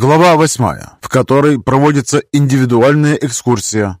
Глава восьмая, в которой проводится индивидуальная экскурсия.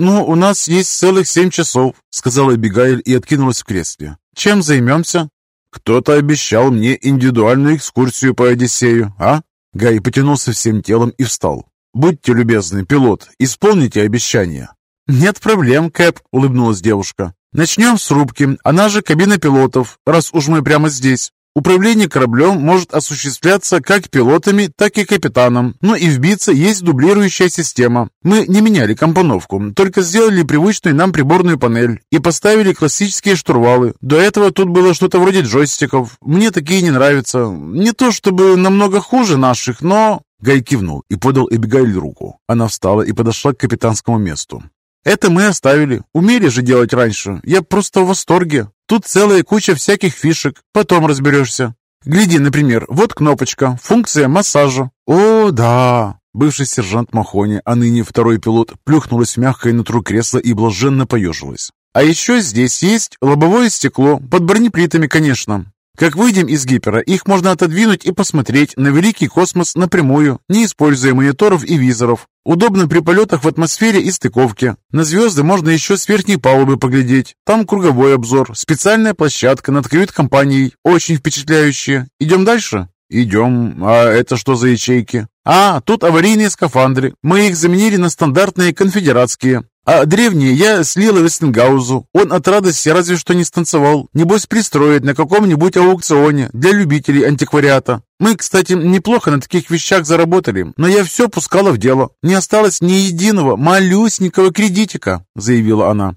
«Ну, у нас есть целых семь часов», — сказала Эбигайль и откинулась в кресле. «Чем займемся?» «Кто-то обещал мне индивидуальную экскурсию по Одиссею, а?» Гай потянулся всем телом и встал. «Будьте любезны, пилот, исполните обещание». «Нет проблем, Кэп», — улыбнулась девушка. «Начнем с рубки, она же кабина пилотов, раз уж мы прямо здесь. Управление кораблем может осуществляться как пилотами, так и капитаном. Но и в БИЦе есть дублирующая система. Мы не меняли компоновку, только сделали привычную нам приборную панель и поставили классические штурвалы. До этого тут было что-то вроде джойстиков. Мне такие не нравятся. Не то чтобы намного хуже наших, но... Гай кивнул и подал Эбигайль руку. Она встала и подошла к капитанскому месту. «Это мы оставили. Умели же делать раньше. Я просто в восторге. Тут целая куча всяких фишек, потом разберешься. Гляди, например, вот кнопочка, функция массажа. О, да! Бывший сержант Махони, а ныне второй пилот, плюхнулась в мягкое нутро кресла и блаженно поежилась. А еще здесь есть лобовое стекло, под бронеплитами, конечно. Как выйдем из гипера, их можно отодвинуть и посмотреть на великий космос напрямую, не используя мониторов и визоров. Удобно при полетах в атмосфере и стыковке. На звезды можно еще с верхней палубы поглядеть. Там круговой обзор, специальная площадка над кают-компанией. Очень впечатляющая. Идем дальше? «Идем. А это что за ячейки?» «А, тут аварийные скафандры. Мы их заменили на стандартные конфедератские. А древние я слила Вестенгаузу. Он от радости разве что не станцевал. Небось пристроит на каком-нибудь аукционе для любителей антиквариата. Мы, кстати, неплохо на таких вещах заработали, но я все пускала в дело. Не осталось ни единого малюсенького кредитика», — заявила она.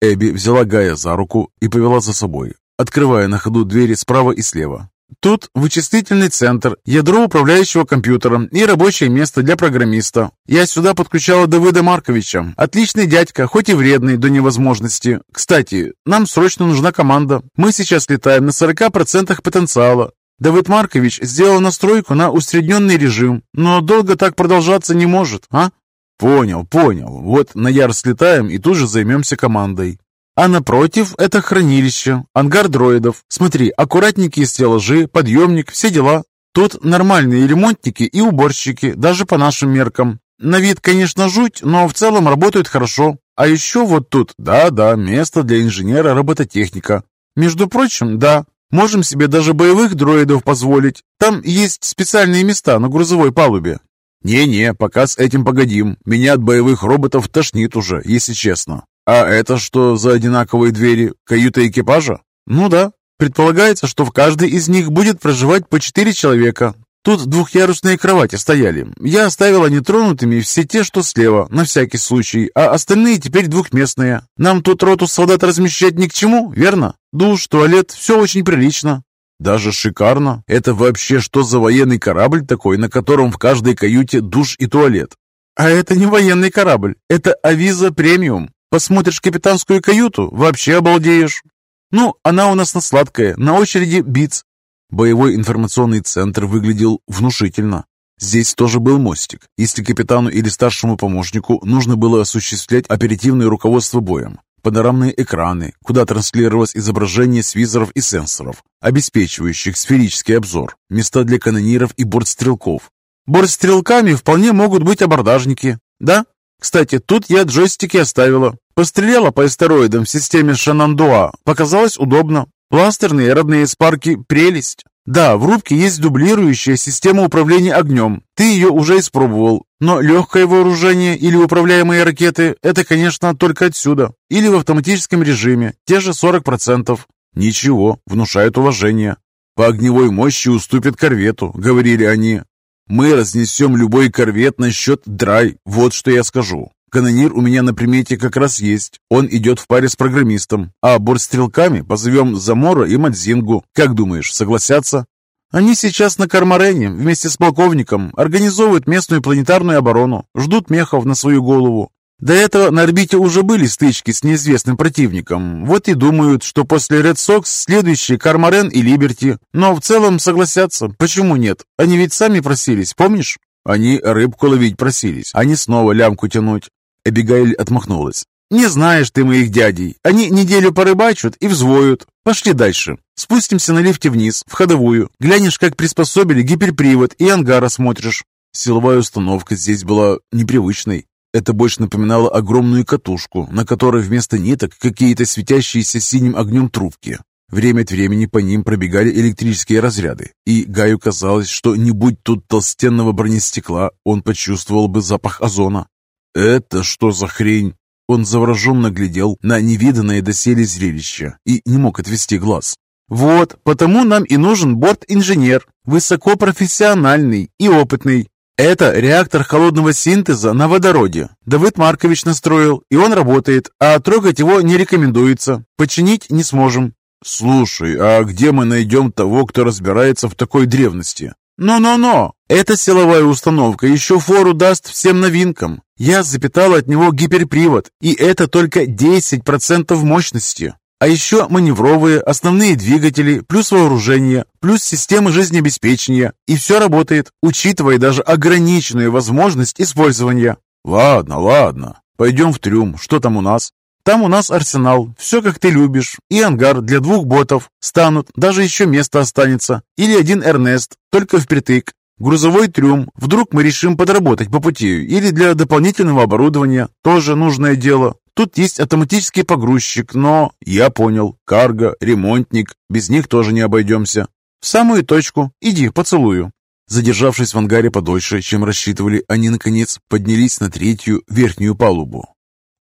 Эбби взяла Гая за руку и повела за собой, открывая на ходу двери справа и слева. Тут вычислительный центр, ядро управляющего компьютером и рабочее место для программиста. Я сюда подключала Давыда Марковича. Отличный дядька, хоть и вредный до невозможности. Кстати, нам срочно нужна команда. Мы сейчас летаем на 40% потенциала. Давыд Маркович сделал настройку на усредненный режим, но долго так продолжаться не может, а? Понял, понял. Вот на Яр слетаем и тут же займемся командой. А напротив это хранилище, ангар дроидов. Смотри, аккуратненькие стеллажи, подъемник, все дела. Тут нормальные ремонтники и уборщики, даже по нашим меркам. На вид, конечно, жуть, но в целом работают хорошо. А еще вот тут, да-да, место для инженера-робототехника. Между прочим, да, можем себе даже боевых дроидов позволить. Там есть специальные места на грузовой палубе. Не-не, пока с этим погодим. Меня от боевых роботов тошнит уже, если честно. «А это что за одинаковые двери? Каюта экипажа?» «Ну да. Предполагается, что в каждой из них будет проживать по четыре человека. Тут двухъярусные кровати стояли. Я оставила нетронутыми все те, что слева, на всякий случай, а остальные теперь двухместные. Нам тут роту солдат размещать ни к чему, верно? Душ, туалет, все очень прилично». «Даже шикарно. Это вообще что за военный корабль такой, на котором в каждой каюте душ и туалет?» «А это не военный корабль, это Авиза Премиум. Посмотришь капитанскую каюту, вообще обалдеешь. Ну, она у нас на сладкое, на очереди БИЦ. Боевой информационный центр выглядел внушительно. Здесь тоже был мостик, если капитану или старшему помощнику нужно было осуществлять оперативное руководство боем. Панорамные экраны, куда транслировалось изображение с визоров и сенсоров, обеспечивающих сферический обзор, места для канониров и бортстрелков. Бортстрелками вполне могут быть абордажники, да? Кстати, тут я джойстики оставила. Постреляла по астероидам в системе Шанандуа. Показалось удобно. Пластерные родные спарки – прелесть. Да, в рубке есть дублирующая система управления огнем. Ты ее уже испробовал. Но легкое вооружение или управляемые ракеты – это, конечно, только отсюда. Или в автоматическом режиме. Те же 40%. Ничего, внушают уважение. По огневой мощи уступят корвету, говорили они. Мы разнесем любой корвет на счет драй, вот что я скажу. Канонир у меня на примете как раз есть. Он идет в паре с программистом. А бортстрелками позовем Замора и Мадзингу. Как думаешь, согласятся? Они сейчас на Кармарене вместе с полковником организовывают местную планетарную оборону, ждут мехов на свою голову. До этого на орбите уже были стычки с неизвестным противником. Вот и думают, что после Red Sox следующие Кармарен и Либерти. Но в целом согласятся. Почему нет? Они ведь сами просились, помнишь? Они рыбку ловить просились, а не снова лямку тянуть. Эбигейль отмахнулась. Не знаешь ты моих дядей. Они неделю порыбачат и взвоют. Пошли дальше. Спустимся на лифте вниз, в ходовую. Глянешь, как приспособили гиперпривод и ангар осмотришь. Силовая установка здесь была непривычной. Это больше напоминало огромную катушку, на которой вместо ниток какие-то светящиеся синим огнем трубки. Время от времени по ним пробегали электрические разряды, и Гаю казалось, что не будь тут толстенного бронестекла, он почувствовал бы запах озона. «Это что за хрень?» Он завороженно глядел на невиданное доселе зрелище и не мог отвести глаз. «Вот, потому нам и нужен борт-инженер, высокопрофессиональный и опытный. Это реактор холодного синтеза на водороде. Давыд Маркович настроил, и он работает, а трогать его не рекомендуется. Починить не сможем». «Слушай, а где мы найдем того, кто разбирается в такой древности?» «Но-но-но! Эта силовая установка еще фору даст всем новинкам. Я запитал от него гиперпривод, и это только 10% мощности. А еще маневровые, основные двигатели, плюс вооружение, плюс системы жизнеобеспечения. И все работает, учитывая даже ограниченную возможность использования. Ладно, ладно. Пойдем в трюм. Что там у нас? Там у нас арсенал, все как ты любишь, и ангар для двух ботов. Станут, даже еще место останется. Или один Эрнест, только впритык. Грузовой трюм. Вдруг мы решим подработать по пути или для дополнительного оборудования. Тоже нужное дело. Тут есть автоматический погрузчик, но... Я понял. Карго, ремонтник. Без них тоже не обойдемся. В самую точку. Иди, поцелую. Задержавшись в ангаре подольше, чем рассчитывали, они, наконец, поднялись на третью верхнюю палубу.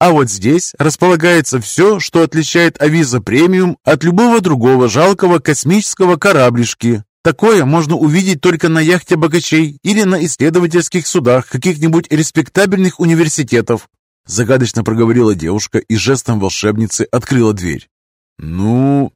А вот здесь располагается все, что отличает Авиза Премиум от любого другого жалкого космического кораблишки. Такое можно увидеть только на яхте богачей или на исследовательских судах каких-нибудь респектабельных университетов. Загадочно проговорила девушка и жестом волшебницы открыла дверь. «Ну,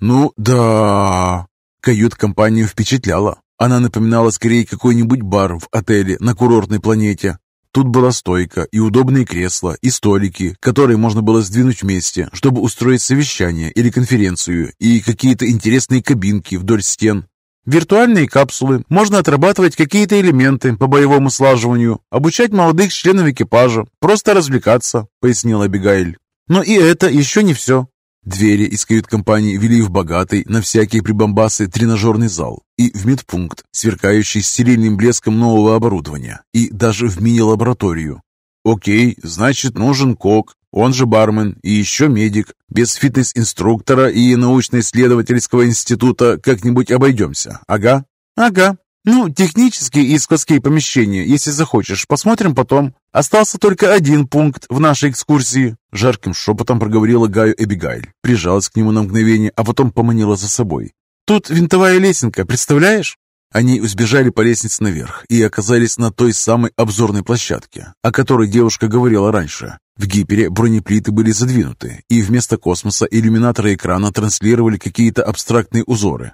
ну да...» Кают-компанию впечатляла. Она напоминала скорее какой-нибудь бар в отеле на курортной планете. Тут была стойка и удобные кресла, и столики, которые можно было сдвинуть вместе, чтобы устроить совещание или конференцию, и какие-то интересные кабинки вдоль стен. Виртуальные капсулы, можно отрабатывать какие-то элементы по боевому слаживанию, обучать молодых членов экипажа, просто развлекаться, пояснила Абигайль. Но и это еще не все. Двери из кают-компании вели в богатый, на всякие прибамбасы, тренажерный зал и в медпункт, сверкающий стерильным блеском нового оборудования, и даже в мини-лабораторию. Окей, значит, нужен кок, он же бармен, и еще медик. Без фитнес-инструктора и научно-исследовательского института как-нибудь обойдемся, ага? Ага, «Ну, технические и складские помещения, если захочешь, посмотрим потом. Остался только один пункт в нашей экскурсии», — жарким шепотом проговорила Гаю Эбигайль, прижалась к нему на мгновение, а потом поманила за собой. «Тут винтовая лесенка, представляешь?» Они сбежали по лестнице наверх и оказались на той самой обзорной площадке, о которой девушка говорила раньше. В гипере бронеплиты были задвинуты, и вместо космоса иллюминаторы экрана транслировали какие-то абстрактные узоры.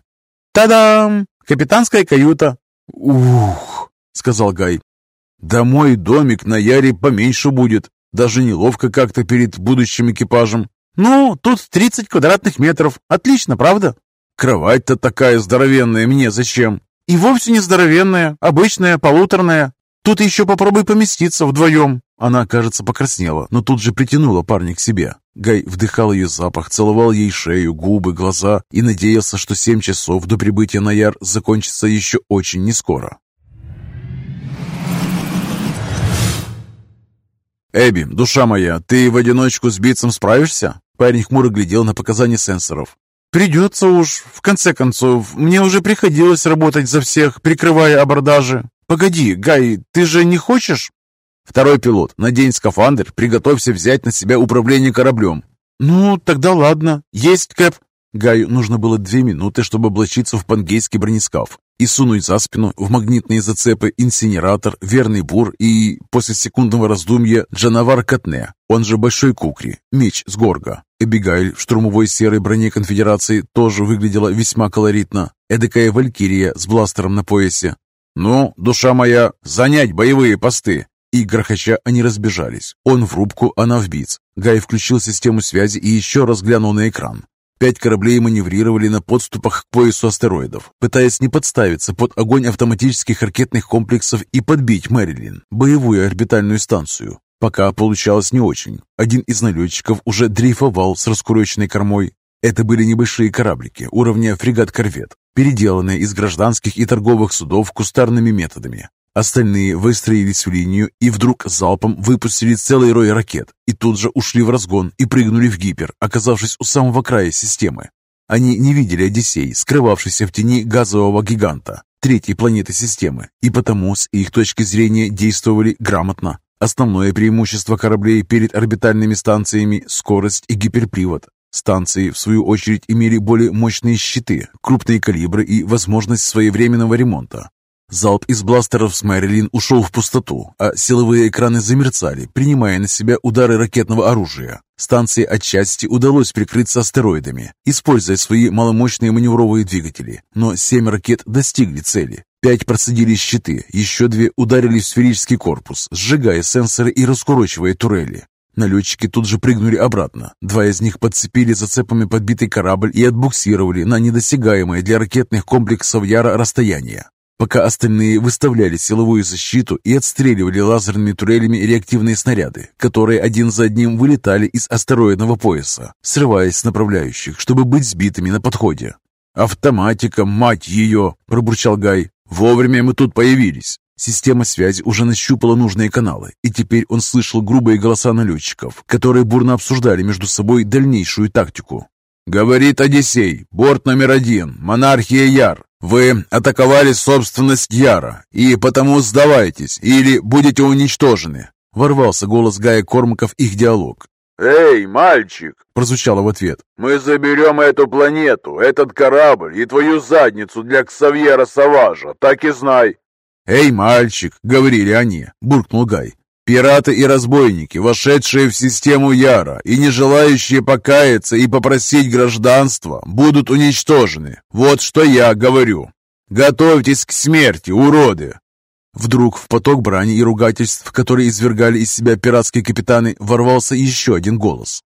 «Та-дам! Капитанская каюта! «Ух!» — сказал Гай. «Да мой домик на Яре поменьше будет. Даже неловко как-то перед будущим экипажем. Ну, тут 30 квадратных метров. Отлично, правда?» «Кровать-то такая здоровенная, мне зачем?» «И вовсе не здоровенная, обычная, полуторная. Тут еще попробуй поместиться вдвоем». Она, кажется, покраснела, но тут же притянула парня к себе. Гай вдыхал ее запах, целовал ей шею, губы, глаза и надеялся, что семь часов до прибытия на Яр закончится еще очень нескоро. «Эбби, душа моя, ты в одиночку с Битцем справишься?» Парень хмуро глядел на показания сенсоров. «Придется уж. В конце концов, мне уже приходилось работать за всех, прикрывая абордажи. Погоди, Гай, ты же не хочешь?» Второй пилот, надень скафандр, приготовься взять на себя управление кораблем. Ну, тогда ладно. Есть, Кэп. Гаю нужно было две минуты, чтобы облачиться в пангейский бронескаф и сунуть за спину в магнитные зацепы инсинератор, верный бур и, после секундного раздумья, Джанавар Катне, он же Большой Кукри, меч с горга. Эбигайль в штурмовой серой броне конфедерации тоже выглядела весьма колоритно. Эдакая валькирия с бластером на поясе. «Ну, душа моя, занять боевые посты!» И грохоча они разбежались. Он в рубку, она в биц. Гай включил систему связи и еще раз глянул на экран. Пять кораблей маневрировали на подступах к поясу астероидов, пытаясь не подставиться под огонь автоматических ракетных комплексов и подбить Мэрилин, боевую орбитальную станцию. Пока получалось не очень. Один из налетчиков уже дрейфовал с раскуроченной кормой. Это были небольшие кораблики уровня фрегат-корвет, переделанные из гражданских и торговых судов кустарными методами. Остальные выстроились в линию и вдруг залпом выпустили целый рой ракет и тут же ушли в разгон и прыгнули в гипер, оказавшись у самого края системы. Они не видели Одиссей, скрывавшийся в тени газового гиганта, третьей планеты системы, и потому с их точки зрения действовали грамотно. Основное преимущество кораблей перед орбитальными станциями – скорость и гиперпривод. Станции, в свою очередь, имели более мощные щиты, крупные калибры и возможность своевременного ремонта. Залп из бластеров с Мэрилин ушел в пустоту, а силовые экраны замерцали, принимая на себя удары ракетного оружия. Станции отчасти удалось прикрыться астероидами, используя свои маломощные маневровые двигатели, но семь ракет достигли цели. Пять просадили щиты, еще две ударили в сферический корпус, сжигая сенсоры и раскурочивая турели. Налетчики тут же прыгнули обратно. Два из них подцепили зацепами подбитый корабль и отбуксировали на недосягаемое для ракетных комплексов Яра расстояние пока остальные выставляли силовую защиту и отстреливали лазерными турелями реактивные снаряды, которые один за одним вылетали из астероидного пояса, срываясь с направляющих, чтобы быть сбитыми на подходе. «Автоматика, мать ее!» – пробурчал Гай. «Вовремя мы тут появились!» Система связи уже нащупала нужные каналы, и теперь он слышал грубые голоса налетчиков, которые бурно обсуждали между собой дальнейшую тактику. «Говорит Одиссей, борт номер один, монархия Яр. Вы атаковали собственность Яра, и потому сдавайтесь, или будете уничтожены!» Ворвался голос Гая Кормака в их диалог. «Эй, мальчик!» – прозвучало в ответ. «Мы заберем эту планету, этот корабль и твою задницу для Ксавьера Саважа, так и знай!» «Эй, мальчик!» – говорили они, – буркнул Гай. Пираты и разбойники, вошедшие в систему Яра и не желающие покаяться и попросить гражданства, будут уничтожены. Вот что я говорю. Готовьтесь к смерти, уроды!» Вдруг в поток брани и ругательств, которые извергали из себя пиратские капитаны, ворвался еще один голос.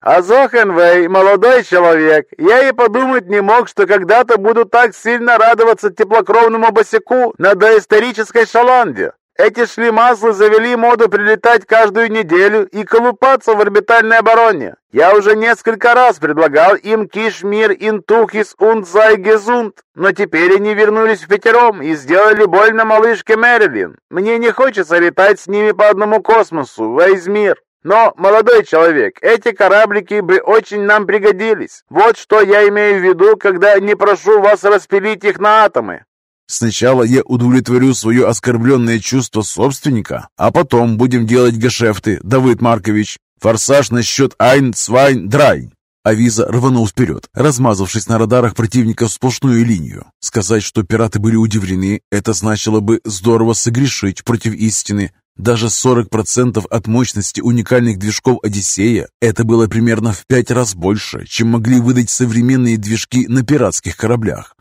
«Азохенвей, молодой человек, я и подумать не мог, что когда-то буду так сильно радоваться теплокровному босику на доисторической Шаланде. Эти шлемаслы завели моду прилетать каждую неделю и колупаться в орбитальной обороне. Я уже несколько раз предлагал им Кишмир Интухис Унцай Гезунд, но теперь они вернулись в пятером и сделали больно малышке Мэрилин. Мне не хочется летать с ними по одному космосу, весь мир. Но, молодой человек, эти кораблики бы очень нам пригодились. Вот что я имею в виду, когда не прошу вас распилить их на атомы. Сначала я удовлетворю свое оскорбленное чувство собственника, а потом будем делать гешефты, Давыд Маркович. Форсаж на счет Айн, Цвайн, Драйн. Авиза рванул вперед, размазавшись на радарах противника в сплошную линию. Сказать, что пираты были удивлены, это значило бы здорово согрешить против истины. Даже 40% от мощности уникальных движков «Одиссея» это было примерно в пять раз больше, чем могли выдать современные движки на пиратских кораблях.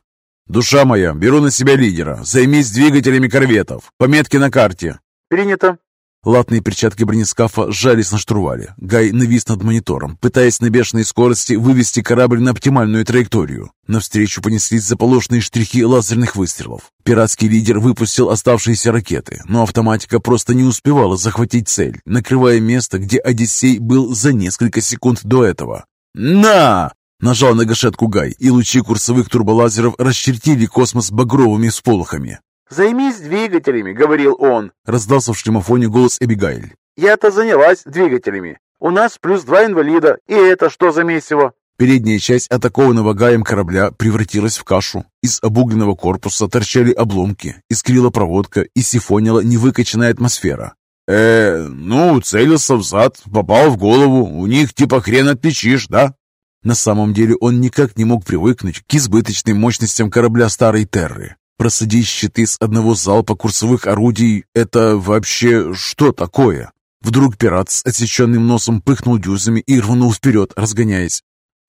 «Душа моя, беру на себя лидера. Займись двигателями корветов. Пометки на карте». «Принято». Латные перчатки бронескафа сжались на штурвале. Гай навис над монитором, пытаясь на бешеной скорости вывести корабль на оптимальную траекторию. Навстречу понеслись заполошенные штрихи лазерных выстрелов. Пиратский лидер выпустил оставшиеся ракеты, но автоматика просто не успевала захватить цель, накрывая место, где Одиссей был за несколько секунд до этого. «На!» Нажал на гашетку Гай, и лучи курсовых турболазеров расчертили космос багровыми всполохами. «Займись двигателями», — говорил он. Раздался в шлемофоне голос Эбигайль. «Я-то занялась двигателями. У нас плюс два инвалида. И это что за месиво?» Передняя часть атакованного Гаем корабля превратилась в кашу. Из обугленного корпуса торчали обломки, искрила проводка и сифонила невыкачанная атмосфера. «Э, ну, целился в зад, попал в голову. У них типа хрен отличишь, да?» На самом деле он никак не мог привыкнуть к избыточным мощностям корабля Старой Терры. Просадить щиты с одного залпа курсовых орудий — это вообще что такое? Вдруг пират с отсеченным носом пыхнул дюзами и рванул вперед, разгоняясь.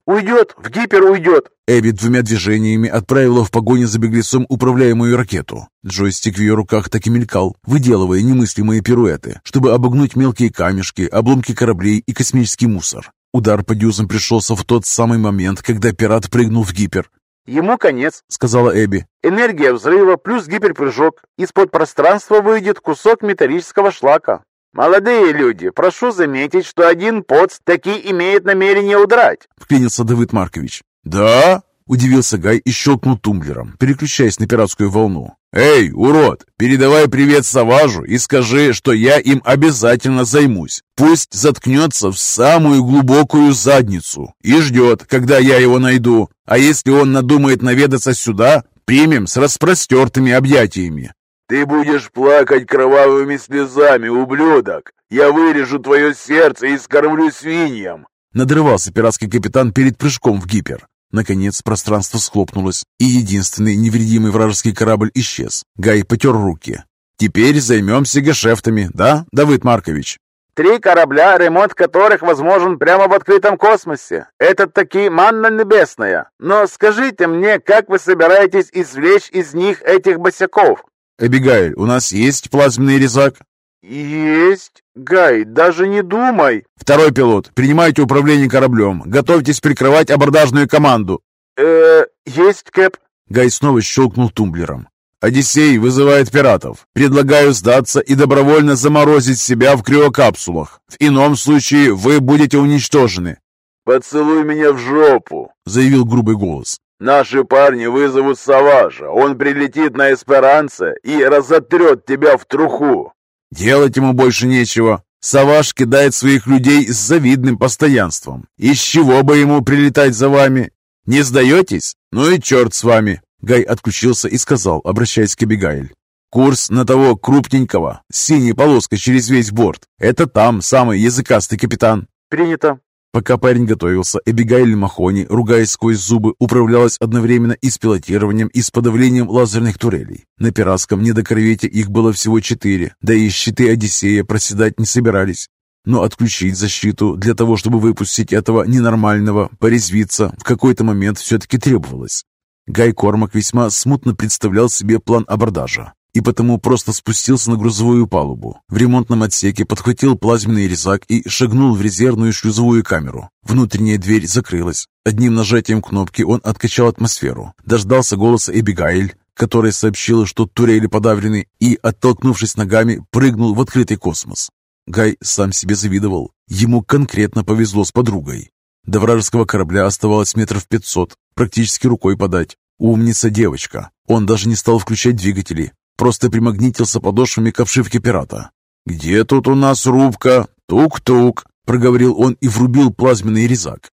«Уйдет! В гипер уйдет!» Эбби двумя движениями отправила в погоню за беглецом управляемую ракету. Джойстик в ее руках так и мелькал, выделывая немыслимые пируэты, чтобы обогнуть мелкие камешки, обломки кораблей и космический мусор. Удар по дюзам пришелся в тот самый момент, когда пират прыгнул в гипер. «Ему конец», — сказала Эбби. «Энергия взрыва плюс гиперпрыжок. Из-под пространства выйдет кусок металлического шлака. «Молодые люди, прошу заметить, что один поц таки имеет намерение удрать», — вклинился Давид Маркович. «Да?» — удивился Гай и щелкнул тумблером, переключаясь на пиратскую волну. «Эй, урод, передавай привет Саважу и скажи, что я им обязательно займусь. Пусть заткнется в самую глубокую задницу и ждет, когда я его найду. А если он надумает наведаться сюда, примем с распростертыми объятиями. «Ты будешь плакать кровавыми слезами, ублюдок! Я вырежу твое сердце и скормлю свиньям!» Надрывался пиратский капитан перед прыжком в гипер. Наконец пространство схлопнулось, и единственный невредимый вражеский корабль исчез. Гай потер руки. «Теперь займемся гешефтами, да, Давид Маркович?» «Три корабля, ремонт которых возможен прямо в открытом космосе. Это таки манна небесная. Но скажите мне, как вы собираетесь извлечь из них этих босяков?» «Эбигайль, у нас есть плазменный резак?» «Есть. Гай, даже не думай!» «Второй пилот, принимайте управление кораблем. Готовьтесь прикрывать абордажную команду». «Э, есть, Кэп». Гай снова щелкнул тумблером. «Одиссей вызывает пиратов. Предлагаю сдаться и добровольно заморозить себя в криокапсулах. В ином случае вы будете уничтожены». «Поцелуй меня в жопу», — заявил грубый голос. Наши парни вызовут Саважа. Он прилетит на Эсперанце и разотрет тебя в труху. Делать ему больше нечего. Саваж кидает своих людей с завидным постоянством. Из чего бы ему прилетать за вами? Не сдаетесь? Ну и черт с вами. Гай отключился и сказал, обращаясь к Эбигайль. Курс на того крупненького, с синей полоской через весь борт. Это там самый языкастый капитан. Принято. Пока парень готовился, Эбигайль Махони, ругаясь сквозь зубы, управлялась одновременно и с пилотированием, и с подавлением лазерных турелей. На пиратском недокорвете их было всего четыре, да и щиты Одиссея проседать не собирались. Но отключить защиту для того, чтобы выпустить этого ненормального, порезвиться, в какой-то момент все-таки требовалось. Гай Кормак весьма смутно представлял себе план абордажа и потому просто спустился на грузовую палубу. В ремонтном отсеке подхватил плазменный резак и шагнул в резервную шлюзовую камеру. Внутренняя дверь закрылась. Одним нажатием кнопки он откачал атмосферу, дождался голоса Эбигайль, которая сообщила, что турели подавлены, и, оттолкнувшись ногами, прыгнул в открытый космос. Гай сам себе завидовал. Ему конкретно повезло с подругой. До вражеского корабля оставалось метров пятьсот, практически рукой подать. Умница девочка. Он даже не стал включать двигатели, просто примагнитился подошвами к обшивке пирата. «Где тут у нас рубка? Тук-тук!» — проговорил он и врубил плазменный резак.